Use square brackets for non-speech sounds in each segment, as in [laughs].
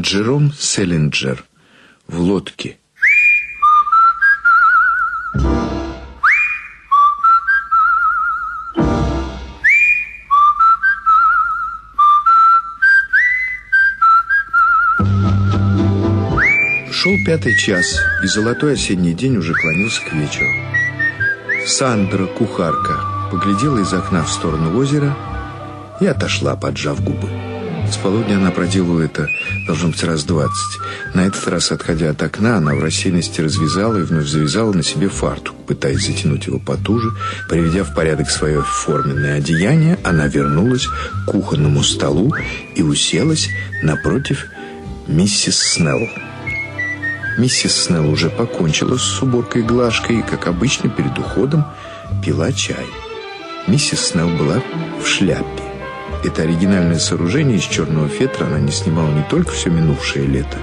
Джером Селлинджер в лодке. Шел пятый час, и золотой осенний день уже клонился к вечеру. Сандра, кухарка, поглядела из окна в сторону озера и отошла, поджав губы. С полудня она проделала это, должно быть, раз двадцать. На этот раз, отходя от окна, она в рассеянности развязала и вновь завязала на себе фартук, пытаясь затянуть его потуже. Приведя в порядок свое форменное одеяние, она вернулась к кухонному столу и уселась напротив миссис Снелл. Миссис Снелл уже покончила с уборкой глажкой и, как обычно, перед уходом пила чай. Миссис Снелл была в шляпе. Это оригинальное сооружение из черного фетра она не снимала не только все минувшее лето,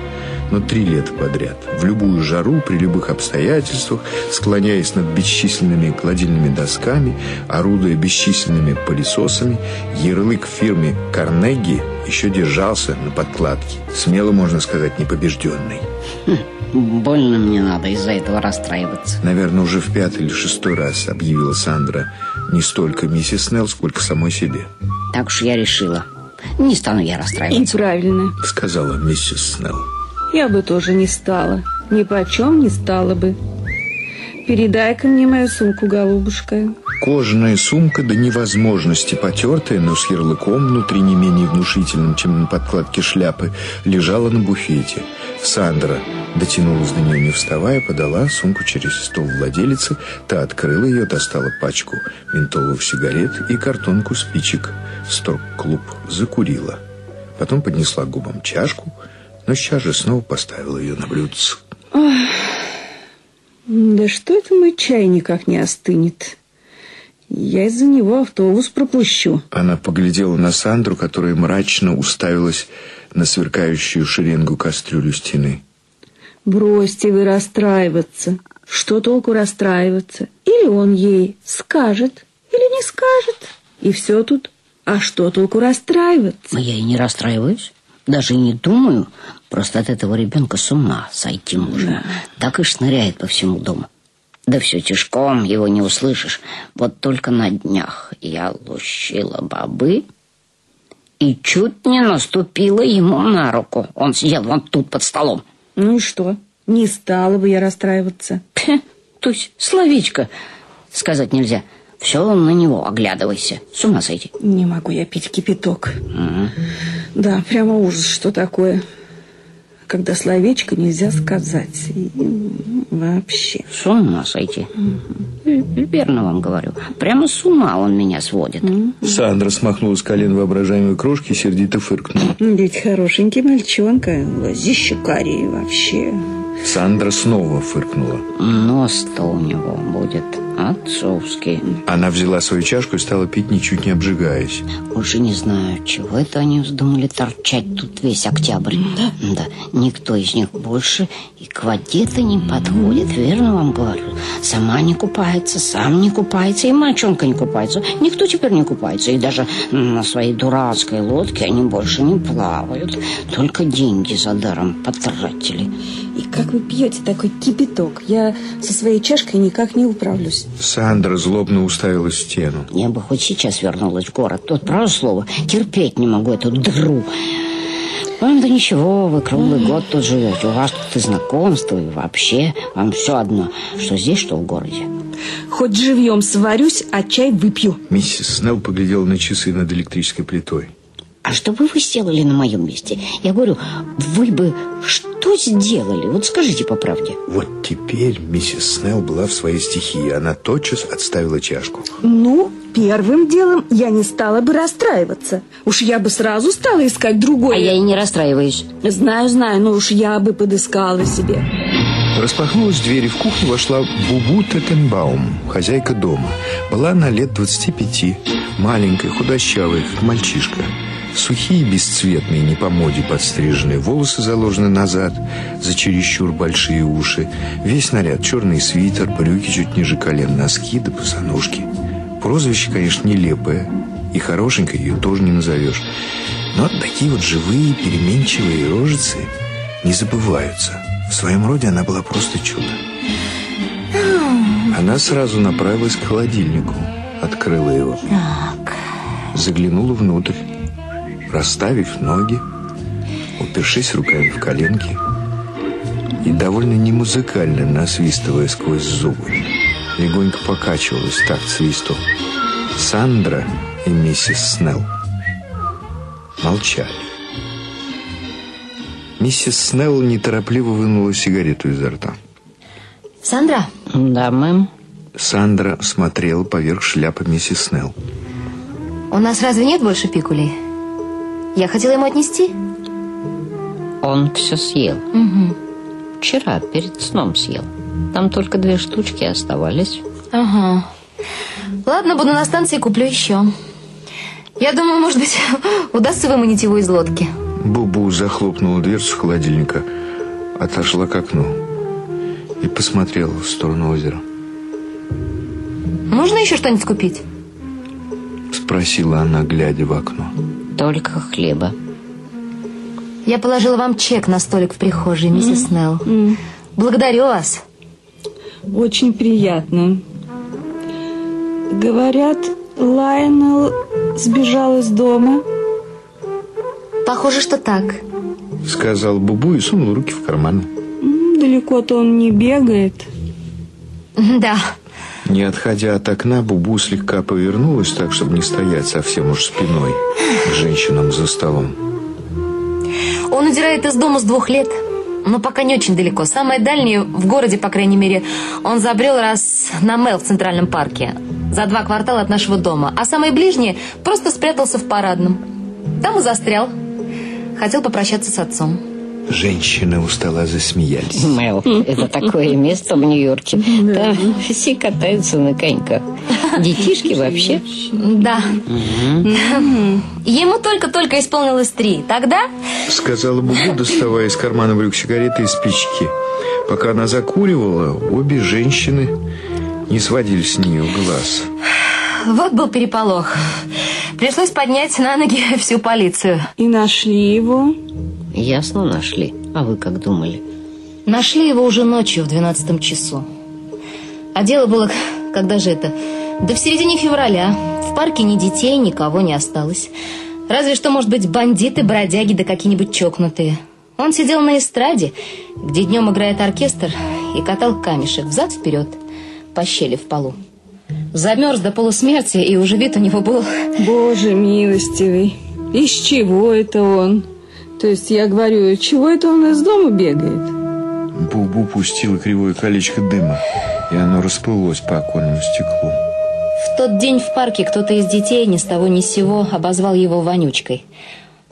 но три лета подряд. В любую жару, при любых обстоятельствах, склоняясь над бесчисленными кладильными досками, орудуя бесчисленными пылесосами, ярлык фирме «Карнеги» еще держался на подкладке. Смело, можно сказать, непобежденный. Больно мне надо из-за этого расстраиваться. Наверное, уже в пятый или шестой раз объявила Сандра не столько миссис Снелл, сколько самой себе. Так уж я решила. Не стану я расстраиваться. И правильно. Сказала миссис Снелл. Я бы тоже не стала. Ни почем не стала бы. Передай-ка мне мою сумку, голубушка. Кожаная сумка до невозможности потертая, но с ярлыком внутри не менее внушительным, чем на подкладке шляпы, лежала на буфете. Сандра дотянулась до нее не вставая, подала сумку через стол владелицы, та открыла ее, достала пачку ментоловых сигарет и картонку спичек. Сторг-клуб закурила. Потом поднесла к губам чашку, но сейчас же снова поставила ее на блюдце. Да что это мой чай никак не остынет? Я из-за него автобус пропущу. Она поглядела на Сандру, которая мрачно уставилась на сверкающую шеренгу кастрюлю стены. Бросьте вы расстраиваться. Что толку расстраиваться? Или он ей скажет, или не скажет. И все тут. А что толку расстраиваться? Я и не расстраиваюсь. Даже и не думаю. Просто от этого ребенка с ума сойти можно. Да. Так и шныряет по всему дому. Да все тяжком, его не услышишь. Вот только на днях я лущила бобы и чуть не наступила ему на руку. Он сидел вон тут под столом. Ну и что? Не стала бы я расстраиваться. Пх, Тусь, словечко сказать нельзя. Все на него оглядывайся. С ума сойти. Не могу я пить кипяток. Угу. Да, прямо ужас, что такое когда словечко нельзя сказать. И вообще. С ума сойти. Угу. Верно вам говорю. Прямо с ума он меня сводит. Угу. Сандра смахнула с колен воображаемой крошки и сердито фыркнула. Ведь хорошенький мальчонка. Глазище карие вообще. Сандра снова фыркнула. Нос-то у него будет отцовский. Она взяла свою чашку и стала пить, ничуть не обжигаясь. Уже не знаю, чего это они вздумали торчать тут весь октябрь. Да? Да. Никто из них больше и к воде-то не подходит, верно вам говорю. Сама не купается, сам не купается, и мальчонка не купается. Никто теперь не купается, и даже на своей дурацкой лодке они больше не плавают. Только деньги за даром потратили. И как вы пьете такой кипяток? Я со своей чашкой никак не управлюсь. Сандра злобно уставила в стену. Я бы хоть сейчас вернулась в город. Тут, право слово, терпеть не могу эту дру. Вам да ничего, вы круглый год тут живете. У вас тут и знакомства, и вообще. Вам все одно, что здесь, что в городе. Хоть живьем сварюсь, а чай выпью. Миссис Снелл поглядела на часы над электрической плитой. А что бы вы сделали на моем месте? Я говорю, вы бы что сделали? Вот скажите по правде. Вот теперь миссис Снелл была в своей стихии. Она тотчас отставила чашку. Ну, первым делом я не стала бы расстраиваться. Уж я бы сразу стала искать другое. А я и не расстраиваюсь. Знаю, знаю, но уж я бы подыскала себе. Распахнулась дверь, и в кухню вошла Бубу Теттенбаум, хозяйка дома. Была она лет 25, маленькая, худощавая, как мальчишка. Сухие, бесцветные, не по моде подстриженные волосы заложены назад, за чересчур большие уши. Весь наряд, черный свитер, брюки чуть ниже колен, носки да босоножки. Прозвище, конечно, нелепое. И хорошенькой ее тоже не назовешь. Но такие вот живые, переменчивые рожицы не забываются. В своем роде она была просто чудо. Она сразу направилась к холодильнику, открыла его. Так. Заглянула внутрь, расставив ноги, упершись руками в коленки и довольно немузыкально насвистывая сквозь зубы. Легонько покачивалась так свисту. Сандра и миссис Снелл молчали. Миссис Снелл неторопливо вынула сигарету изо рта. Сандра, Да, мэм. Сандра смотрела поверх шляпы миссис Снелл. у нас разве нет больше пикулей? Я хотела ему отнести. Он все съел. Угу. Вчера, перед сном съел. Там только две штучки оставались. Ага. Ладно, буду на станции куплю еще. Я думаю, может быть, [laughs] удастся выманить его из лодки. Бубу захлопнула дверцу холодильника, отошла к окну и посмотрела в сторону озера. Можно еще что-нибудь купить? Спросила она, глядя в окно. Только хлеба. Я положила вам чек на столик в прихожей, миссис Снелл. Благодарю вас. Очень приятно. Говорят, Лайонел сбежал из дома. Похоже, что так. Сказал Бубу и сунул руки в карманы. М, Далеко-то он не бегает. Да. Не отходя от окна, Бубу слегка повернулась так, чтобы не стоять совсем уж спиной к женщинам за столом. Он удирает из дома с двух лет. Но пока не очень далеко. Самое дальнее, в городе, по крайней мере, он забрел раз на Мел в Центральном парке. За два квартала от нашего дома. А самое ближнее просто спрятался в парадном. Там и застрял. Хотел попрощаться с отцом. Женщины у стола засмеялись. Мэл, [laughs] это такое место в Нью-Йорке. Там все катаются на коньках. Детишки вообще. Да. Ему только-только исполнилось три. Тогда Сказала Бубу, доставая из кармана брюк сигареты и спички. Пока она закуривала, обе женщины не сводили с нее глаз. вот был переполох. Пришлось поднять на ноги всю полицию. И нашли его. Ясно нашли. А вы как думали? Нашли его уже ночью в двенадцатом часу. А дело было, когда же это? Да в середине февраля. В парке ни детей, никого не осталось. Разве что, может быть, бандиты, бродяги да какие-нибудь чокнутые. Он сидел на эстраде, где днем играет оркестр, и катал камешек взад-вперед по щели в полу. Замерз до полусмерти, и уже вид у него был... Боже милостивый. Из чего это он? То есть я говорю, чего это он из дома бегает? Бубу пустила кривое колечко дыма, и оно расплылось по оконному стеклу. В тот день в парке кто-то из детей ни с того ни с сего обозвал его вонючкой.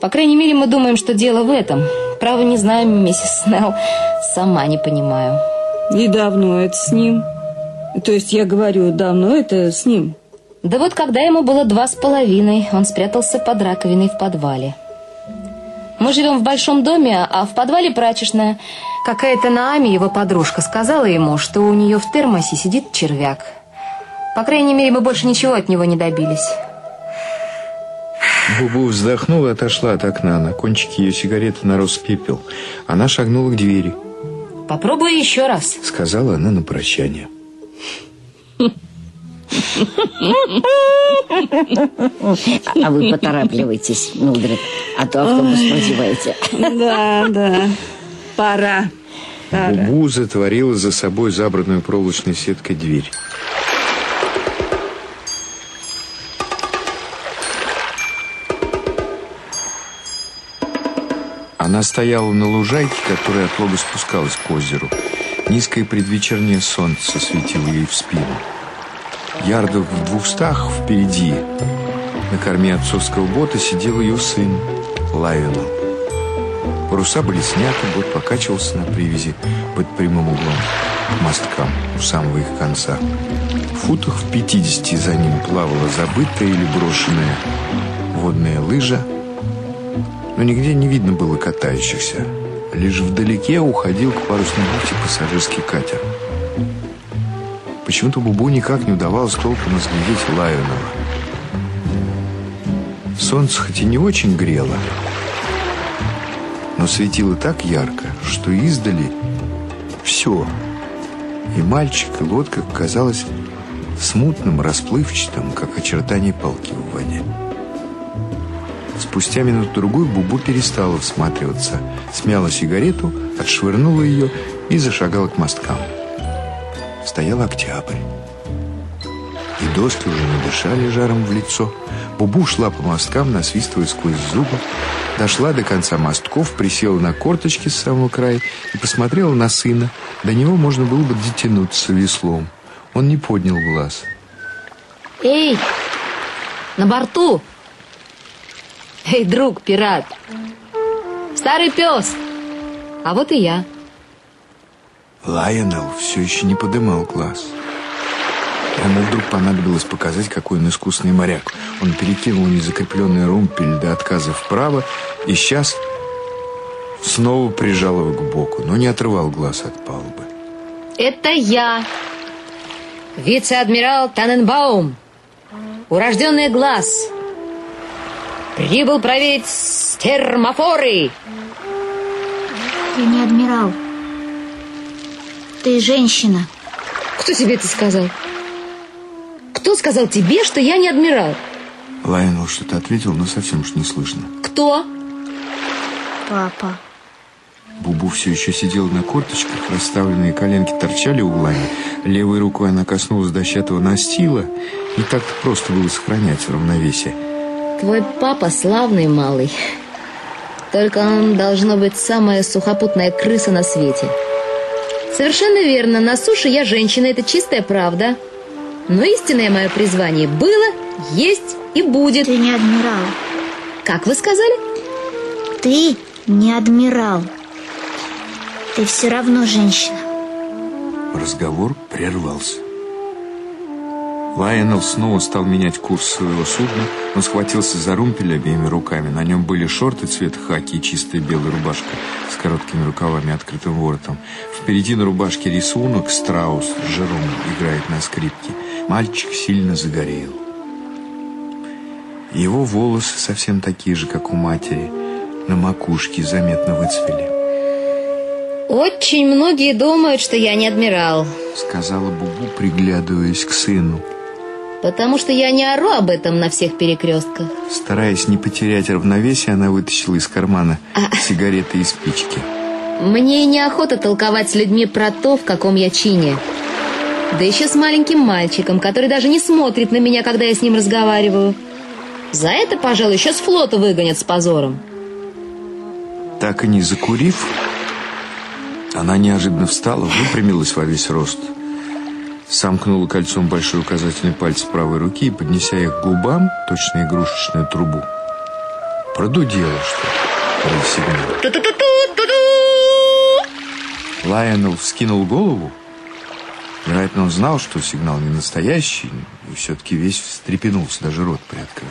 По крайней мере, мы думаем, что дело в этом. Право не знаем, миссис Снелл. Сама не понимаю. И давно это с ним? То есть я говорю, давно это с ним? Да вот когда ему было два с половиной, он спрятался под раковиной в подвале. Мы живем в большом доме, а в подвале прачечная. Какая-то Наами, его подружка, сказала ему, что у нее в термосе сидит червяк. По крайней мере, мы больше ничего от него не добились. Бубу вздохнула и отошла от окна. На кончике ее сигареты нарос пепел. Она шагнула к двери. Попробую еще раз. Сказала она на прощание. А вы поторапливайтесь, Милдред, а то автобус прозеваете. Да, да. Пора. Пора. Бубу затворила за собой забранную проволочной сеткой дверь. Она стояла на лужайке, которая от лога спускалась к озеру. Низкое предвечернее солнце светило ей в спину. Ярдов в двухстах впереди, на корме отцовского бота, сидел ее сын Лайонел. Паруса были сняты, бот покачивался на привязи под прямым углом к мосткам у самого их конца. В футах в 50 за ним плавала забытая или брошенная водная лыжа, но нигде не видно было катающихся. Лишь вдалеке уходил к парусной бухте пассажирский катер. Почему-то Бубу никак не удавалось толком разглядеть Лайонова. Солнце хоть и не очень грело, но светило так ярко, что издали все. И мальчик, и лодка казалось смутным, расплывчатым, как очертания палки в воде. Спустя минуту-другую Бубу перестала всматриваться, смяла сигарету, отшвырнула ее и зашагала к мосткам. Стоял октябрь. И доски уже не дышали жаром в лицо. Бубу шла по мосткам, насвистывая сквозь зубы. Дошла до конца мостков, присела на корточки с самого края и посмотрела на сына. До него можно было бы дотянуться веслом. Он не поднял глаз. Эй, на борту! Эй, друг, пират! Старый пес! А вот и я. Лайонел все еще не подымал глаз. Ему вдруг понадобилось показать, какой он искусный моряк. Он перекинул незакрепленный румпель до отказа вправо и сейчас снова прижал его к боку, но не отрывал глаз от палубы. Это я, вице-адмирал Таненбаум, урожденный глаз. Прибыл проверить термофоры. Ты не адмирал. Ты женщина. Кто тебе это сказал? Кто сказал тебе, что я не адмирал? Лайонел что-то ответил, но совсем уж не слышно. Кто? Папа. Бубу все еще сидела на корточках, расставленные коленки торчали углами. Левой рукой она коснулась дощатого настила. Не так-то просто было сохранять равновесие. Твой папа славный малый. Только он должно быть самая сухопутная крыса на свете. Совершенно верно, на суше я женщина, это чистая правда. Но истинное мое призвание было, есть и будет. Ты не адмирал. Как вы сказали? Ты не адмирал. Ты все равно женщина. Разговор прервался. Лайонел снова стал менять курс своего судна. Он схватился за румпель обеими руками. На нем были шорты цвета хаки и чистая белая рубашка с короткими рукавами и открытым воротом. Впереди на рубашке рисунок страус Жером играет на скрипке. Мальчик сильно загорел. Его волосы совсем такие же, как у матери. На макушке заметно выцвели. Очень многие думают, что я не адмирал. Сказала Бубу, приглядываясь к сыну. Потому что я не ору об этом на всех перекрестках. Стараясь не потерять равновесие, она вытащила из кармана сигареты и спички. Мне неохота толковать с людьми про то, в каком я чине. Да еще с маленьким мальчиком, который даже не смотрит на меня, когда я с ним разговариваю. За это, пожалуй, еще с флота выгонят с позором. Так и не закурив, она неожиданно встала, выпрямилась во весь рост, сомкнула кольцом большой указательный палец правой руки и, поднеся их к губам, точно игрушечную трубу, продудела что-то. сигнал. Лайонел вскинул голову. Вероятно, он знал, что сигнал не настоящий, и все-таки весь встрепенулся, даже рот приоткрыл.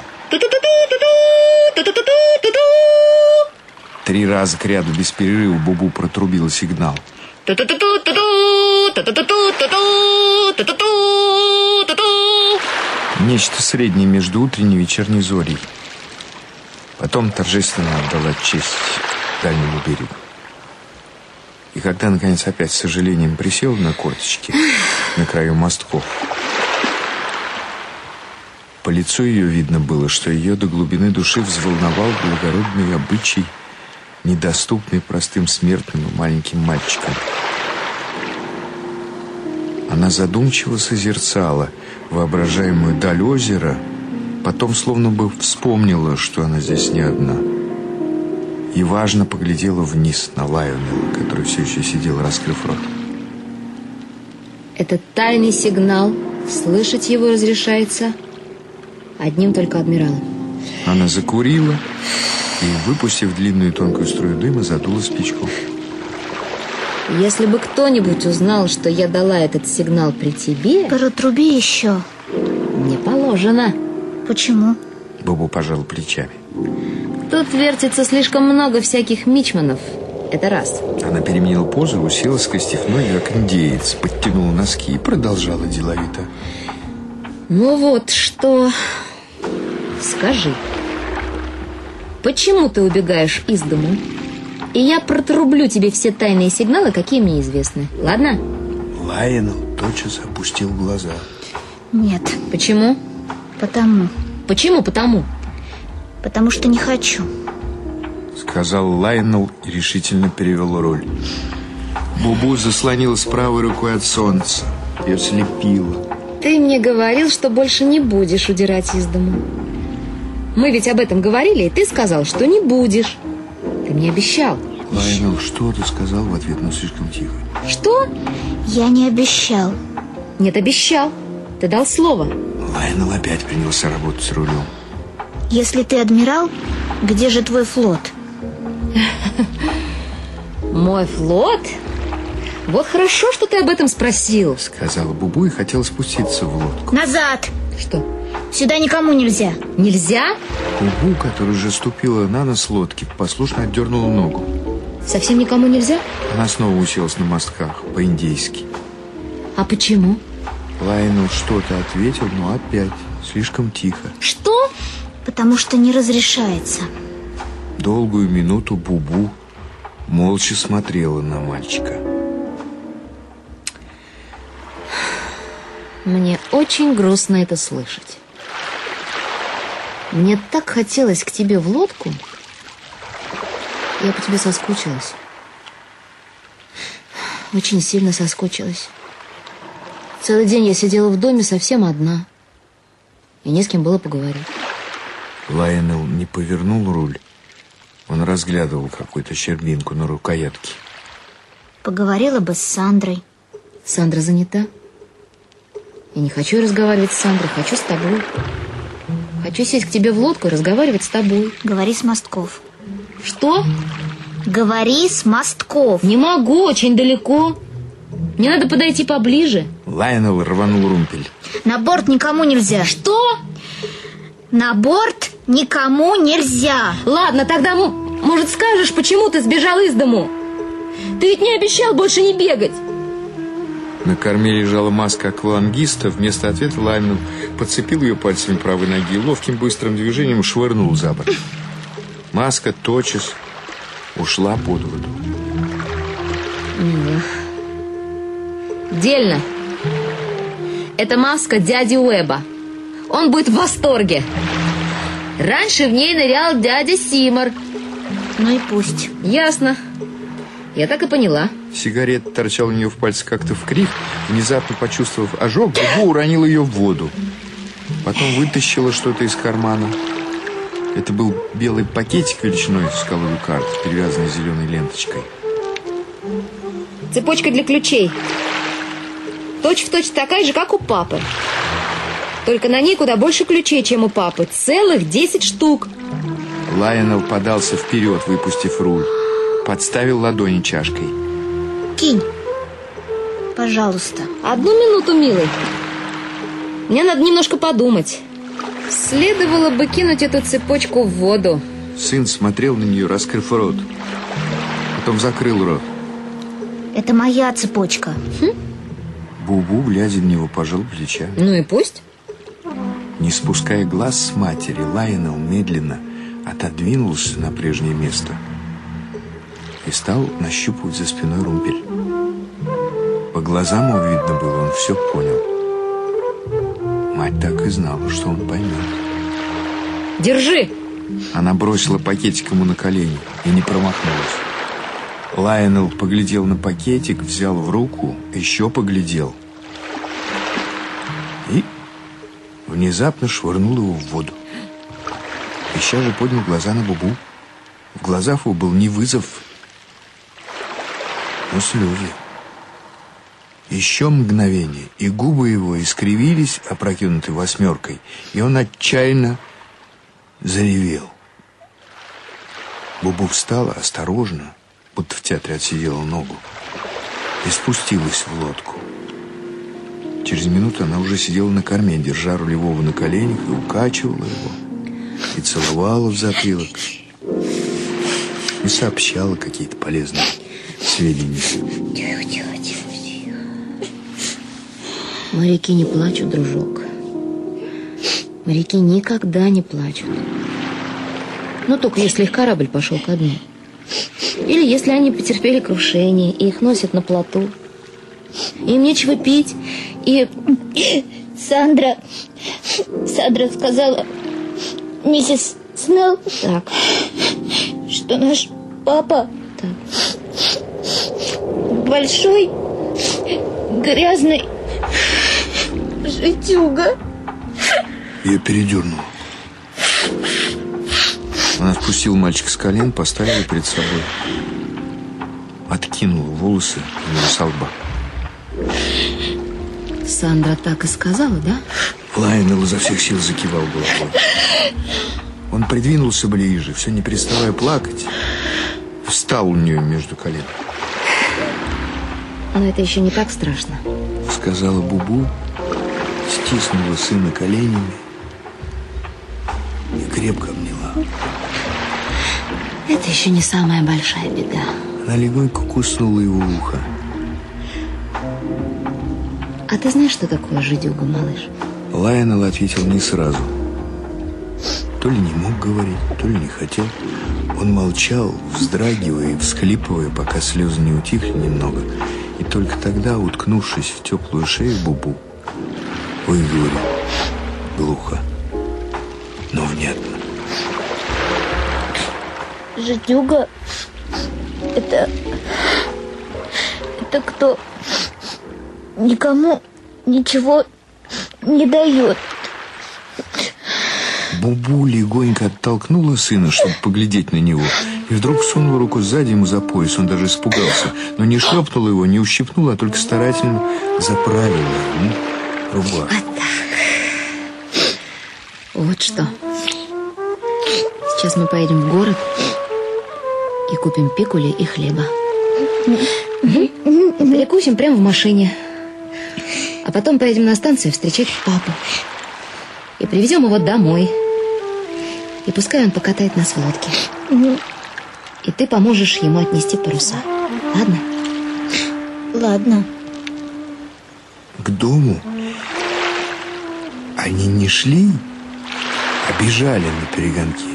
Три раза к ряду без перерыва Бубу протрубила сигнал. Нечто среднее между утренней и вечерней зорей. Потом торжественно отдала честь дальнему берегу. И когда, наконец, опять с сожалением присел на корточки на краю мостков, по лицу ее видно было, что ее до глубины души взволновал благородный обычай, недоступный простым смертным и маленьким мальчикам. Она задумчиво созерцала воображаемую даль озера, потом словно бы вспомнила, что она здесь не одна. И важно поглядела вниз на Лайонела, который все еще сидел, раскрыв рот. Это тайный сигнал. Слышать его разрешается одним только адмиралом. Она закурила и, выпустив длинную тонкую струю дыма, задула спичку. Если бы кто-нибудь узнал, что я дала этот сигнал при тебе... Протруби еще. Не положено. Почему? Бобу пожал плечами. Тут вертится слишком много всяких мичманов. Это раз. Она переменила позу, уселась, скостив ноги, как индеец, подтянула носки и продолжала деловито. Ну вот что... Скажи, почему ты убегаешь из дому? И я протрублю тебе все тайные сигналы, какие мне известны. Ладно? Лайонел тотчас опустил глаза. Нет, Почему? потому. Почему потому? Потому что не хочу. Сказал Лайонел и решительно перевел роль. Бубу заслонилась правой рукой от солнца. Ее слепило. Ты мне говорил, что больше не будешь удирать из дому. Мы ведь об этом говорили, и ты сказал, что не будешь. Ты мне обещал. Лайонел что-то сказал в ответ, но слишком тихо. Что? Я не обещал. Нет, обещал. Ты дал слово. Лайонел опять принялся работать с рулем. Если ты адмирал, где же твой флот? Мой флот? Вот хорошо, что ты об этом спросил. Сказала Бубу и хотела спуститься в лодку. Назад! Что, Сюда никому нельзя. нельзя? Бубу, которая уже ступила на нос лодки, послушно отдернула ногу. Совсем никому нельзя? Она снова уселась на мостках, по-индейски. А почему? Лайонел что-то ответил, но опять слишком тихо. Что? Потому что не разрешается. Долгую минуту Бубу молча смотрела на мальчика. Мне очень грустно это слышать. Мне так хотелось к тебе в лодку. Я по тебе соскучилась. Очень сильно соскучилась. Целый день я сидела в доме совсем одна. И не с кем было поговорить. Лайонел не повернул руль. Он разглядывал какую-то щербинку на рукоятке. Поговорила бы с Сандрой. Сандра занята. Я не хочу разговаривать с Сандрой, хочу с тобой. Хочу сесть к тебе в лодку и разговаривать с тобой. Говори с мостков. Что? Говори с мостков. Не могу, очень далеко. Мне надо подойти поближе. Лайонел рванул румпель. На борт никому нельзя. Что? На борт никому нельзя. Ладно, тогда, может, скажешь, почему ты сбежал из дому? Ты ведь не обещал больше не бегать. На корме лежала маска аквалангиста. Вместо ответа Лайонел подцепил ее пальцами правой ноги и ловким быстрым движением швырнул за борт. Маска тотчас ушла под воду. Дельно. Это маска дяди Уэба. Он будет в восторге. Раньше в ней нырял дядя Симор. Ну и пусть. Ясно. Я так и поняла. Сигарета торчала у нее в пальце как-то в крик. Внезапно почувствовав ожог, Бубу уронила ее в воду. Потом вытащила что-то из кармана. Это был белый пакетик величиной с колоду карт, перевязанный зеленой ленточкой. Цепочка для ключей. Точь в точь такая же, как у папы. Только на ней куда больше ключей, чем у папы. Целых 10 штук. Лайонел подался вперед, выпустив руль. Подставил ладони чашкой. Кинь. Пожалуйста. Одну минуту, милый. Мне надо немножко подумать. Следовало бы кинуть эту цепочку в воду. Сын смотрел на нее, раскрыв рот. Потом закрыл рот. Это моя цепочка. Бубу, глядя на него, пожал плечами. Ну и пусть. Не спуская глаз с матери, Лайонел медленно отодвинулся на прежнее место стал нащупывать за спиной румпель. По глазам его видно было, он все понял. Мать так и знала, что он поймет. Держи. Она бросила пакетик ему на колени и не промахнулась. Лайонел поглядел на пакетик, взял в руку, еще поглядел. И внезапно швырнул его в воду. Ища же поднял глаза на Бубу. В глазах его был не вызов, но слезы. Еще мгновение, и губы его искривились, опрокинуты восьмеркой, и он отчаянно заревел. Бубу встала осторожно, будто в театре отсидела ногу, и спустилась в лодку. Через минуту она уже сидела на корме, держа рулевого на коленях и укачивала его, и целовала в затылок, и сообщала какие-то полезные сведения. Тихо, тихо, тихо, тихо. Моряки не плачут, дружок. Моряки никогда не плачут. Ну, только если их корабль пошел ко дну. Или если они потерпели крушение, и их носят на плоту. Им нечего пить, и... Сандра... Сандра сказала... Миссис Снелл... Так. Что наш папа... Так. Большой... Грязный... Житюга. Ее передернуло. Она спустила мальчика с колен, поставила перед собой. Откинула волосы ему с лба. Сандра так и сказала, да? Лайонел изо всех сил закивал головой. Он придвинулся ближе, все не переставая плакать, и встал у нее между колен. Но это еще не так страшно. Сказала Бубу, стиснула сына коленями и крепко обняла. Это еще не самая большая беда. Она легонько куснула его ухо. А ты знаешь, что такое жидюга, малыш? Лайонел ответил не сразу. То ли не мог говорить, то ли не хотел. Он молчал, вздрагивая и всхлипывая, пока слезы не утихли немного. И только тогда, уткнувшись в теплую шею Бубу, выговорил глухо, но внятно. Житюга... Это... Это кто... Никому ничего не дает. Бубу легонько оттолкнула сына, чтобы поглядеть на него, и вдруг сунула руку сзади ему за пояс. Он даже испугался, но не шлепнула его, не ущипнула, а только старательно заправила ему рубаху. Вот так. Вот что. Сейчас мы поедем в город и купим пикули и хлеба. И перекусим прямо в машине. А потом поедем на станцию встречать папу. И привезем его домой. И пускай он покатает нас в лодке. И ты поможешь ему отнести паруса. Ладно? Ладно. К дому они не шли, а бежали на перегонки.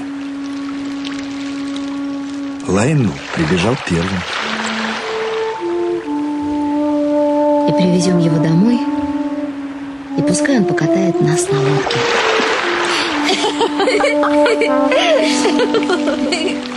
Лайну прибежал первым. И привезем его домой. И пускай он покатает нас на лодке. [laughs]